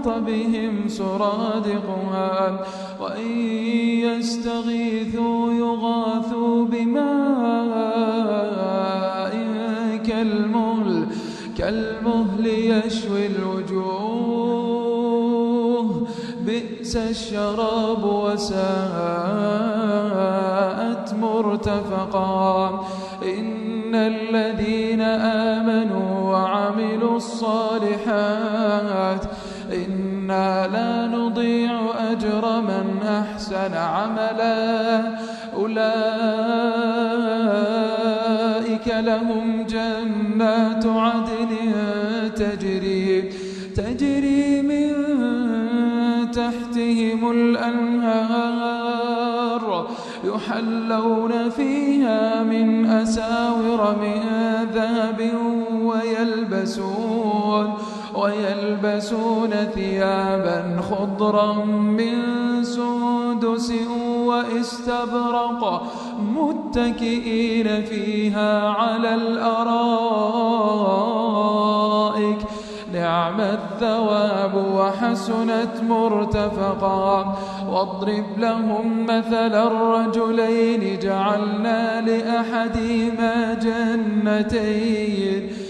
أحاط بهم سرادقها وإن يستغيثوا يغاثوا بماء كالمهل كالمهل يشوي الوجوه. بئس الشراب وساءت مرتفقا. إن الذين آمنوا وعملوا الصالحات إنا لا نضيع أجر من أحسن عملا. أولئك لهم جنات عدن تجري تجري من تحتهم الأنهار يحلون فيها من أساور من ذهب ويلبسون. ويلبسون ثيابا خضرا من سندس واستبرق متكئين فيها على الأرائك. نعم الثواب وحسنت مرتفقا. واضرب لهم مثل الرجلين. جعلنا لأحدهما جنتين.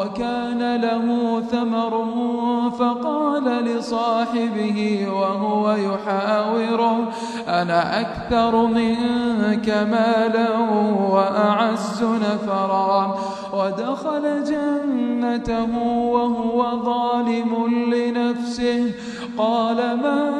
وكان له ثمر فقال لصاحبه وهو يحاوره أنا أكثر منك مالا وأعز نفرا. ودخل جنته وهو ظالم لنفسه قال ما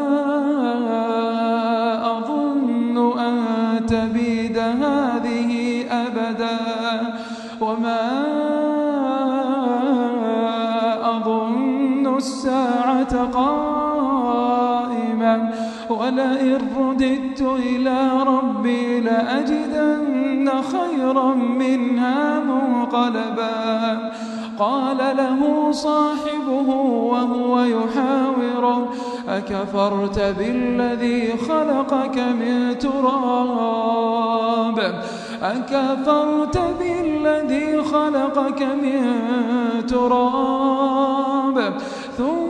ولئن رددت إلى ربي لأجدن خيرا منها منقلبا قال له صاحبه وهو يحاوره أكفرت بالذي خلقك من تراب أكفرت بالذي خلقك من تراب ثم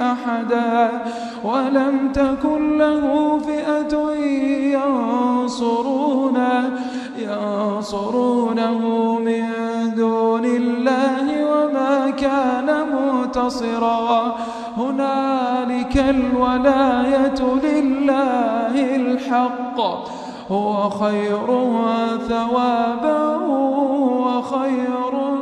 أحدا ولم تكن له فئة ينصرونه ينصرونه من دون الله وما كان منتصرا هنالك الولاية لله الحق هو خير ثوابا وخير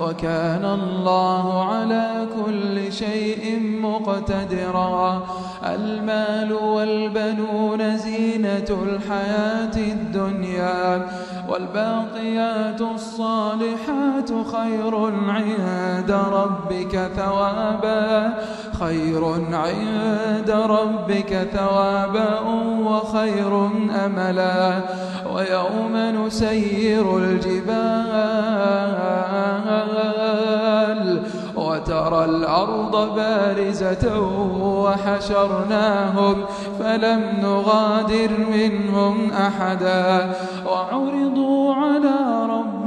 وكان الله على كل شيء مقتدرا. المال والبنون زينة الحياة الدنيا. والباقيات الصالحات خير عند ربك ثوابا خير عند ربك ثوابا وخير أملا. ويوم نسير الجبال. وترى الأرض بارزة وحشرناهم فلم نغادر منهم أحدا وعرضوا على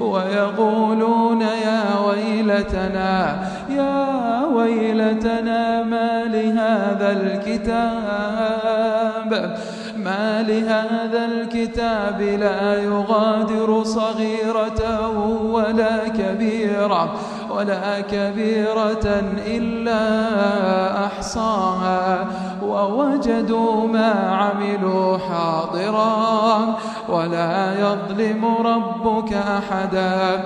ويقولون يا ويلتنا يا ويلتنا ما لهذا الكتاب؟ ما لهذا الكتاب لا يغادر صغيرة ولا كبيرة. ولا كبيرة إلا أحصاها. ووجدوا ما عملوا حاضرا ولا يظلم ربك أحدا.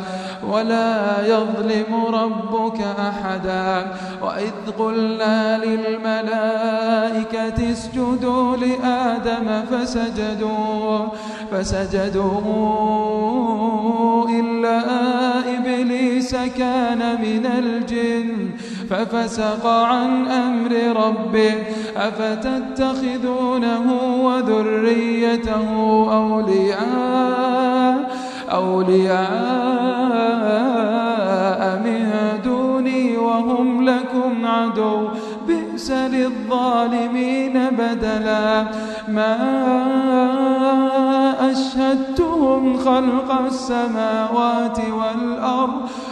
ولا يظلم ربك أحدا. وإذ قلنا للملائكة اسجدوا لآدم فسجدوا. فسجدوا إلا إبليس كان من الجن ففسق عن أمر ربه أفتتخذونه وذريته أولياء أولياء من دوني وهم لكم عدو بئس للظالمين بدلا ما أشهدتهم خلق السماوات والأرض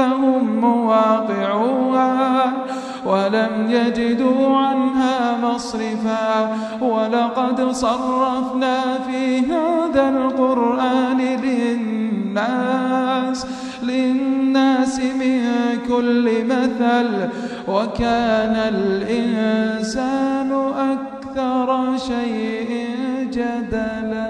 أنهم مواقعوها ولم يجدوا عنها مصرفا ولقد صرفنا في هذا القرآن للناس للناس من كل مثل وكان الإنسان أكثر شيء جدلا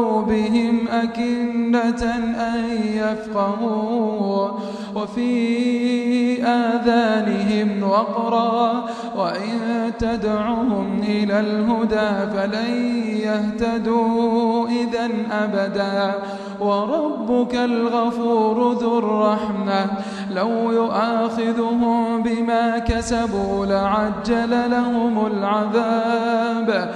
أكنة أن يفقهوا وفي آذانهم وقرا وإن تدعهم إلى الهدى فلن يهتدوا إذا أبدا وربك الغفور ذو الرحمة لو يؤاخذهم بما كسبوا لعجل لهم العذاب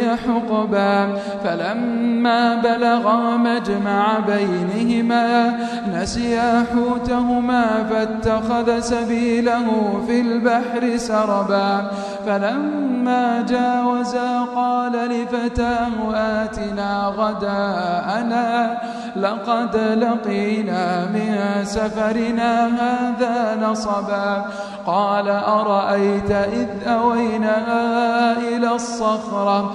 حقبا. فلما بلغا مجمع بينهما نسيا حوتهما فاتخذ سبيله في البحر سربا. فلما جاوزا قال لفتاه آتنا غداءنا لقد لقينا من سفرنا هذا نصبا. قال أرأيت إذ أوينا إلى الصخرة؟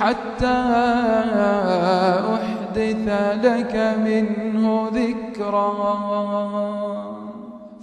حتى أحدث لك منه ذكرا.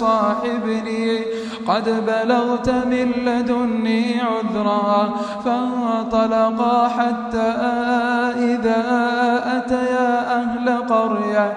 تصاحبني قد بلغت من لدني عذرا فانطلقا حتى إذا أتيا أهل قرية.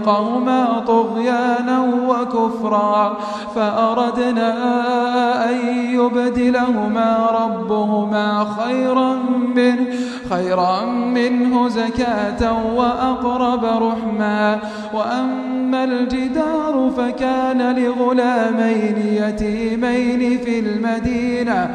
يرهقهما طغيانا وكفرا فأردنا أن يبدلهما ربهما خيرا منه خيرا منه زكاة وأقرب رحما. وأما الجدار فكان لغلامين يتيمين في المدينة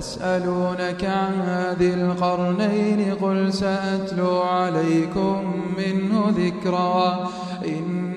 ويسألونك عن ذي القرنين قل سأتلو عليكم منه ذكرا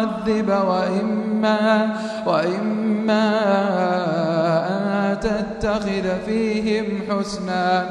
تعذب وإما, وإما أن تتخذ فيهم حسنا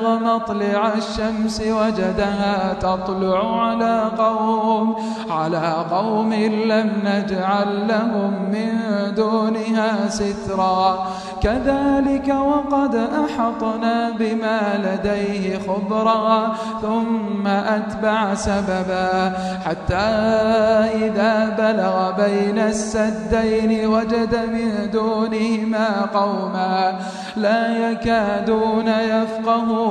مطلع الشمس وجدها تطلع على قوم على قوم لم نجعل لهم من دونها سترا. كذلك وقد أحطنا بما لديه خبرا ثم أتبع سببا. حتى إذا بلغ بين السدين وجد من دونهما قوما لا يكادون يفقهون.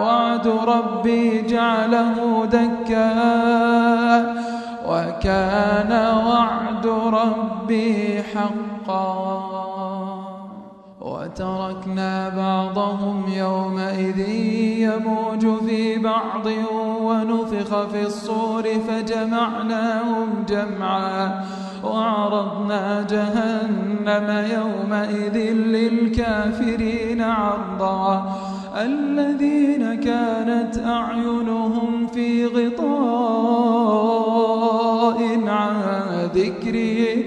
وعد ربي جعله دكا وكان وعد ربي حقا. وتركنا بعضهم يومئذ يموج في بعض ونفخ في الصور فجمعناهم جمعا. وعرضنا جهنم يومئذ للكافرين عرضا. الذين كانت أعينهم في غطاء عن ذكري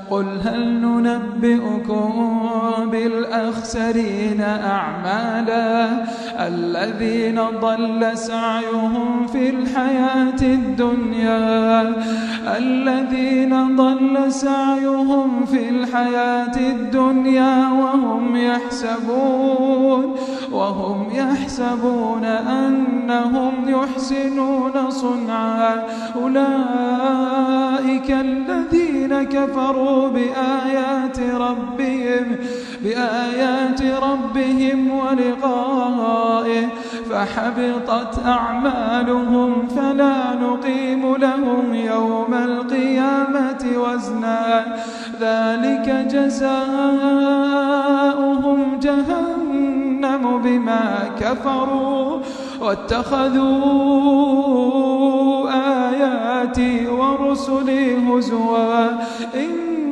قل هل ننبئكم بالأخسرين أعمالا الذين ضل سعيهم في الحياة الدنيا الذين ضل سعيهم في الحياة الدنيا وهم يحسبون وهم يحسبون أنهم يحسنون صنعا أولئك الذين كفروا بآيات ربهم بآيات ربهم ولقائه فحبطت أعمالهم فلا نقيم لهم يوم القيامة وزنا. ذلك جزاؤهم جهنم بما كفروا واتخذوا آياتي ورسلي هزوا.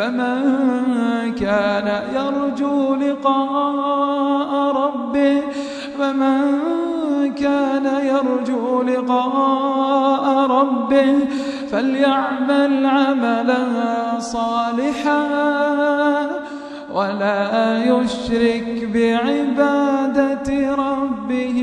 فمن كان يرجو لقاء ربه فمن كان يرجو لقاء ربه فليعمل عملا صالحا ولا يشرك بعبادة ربه.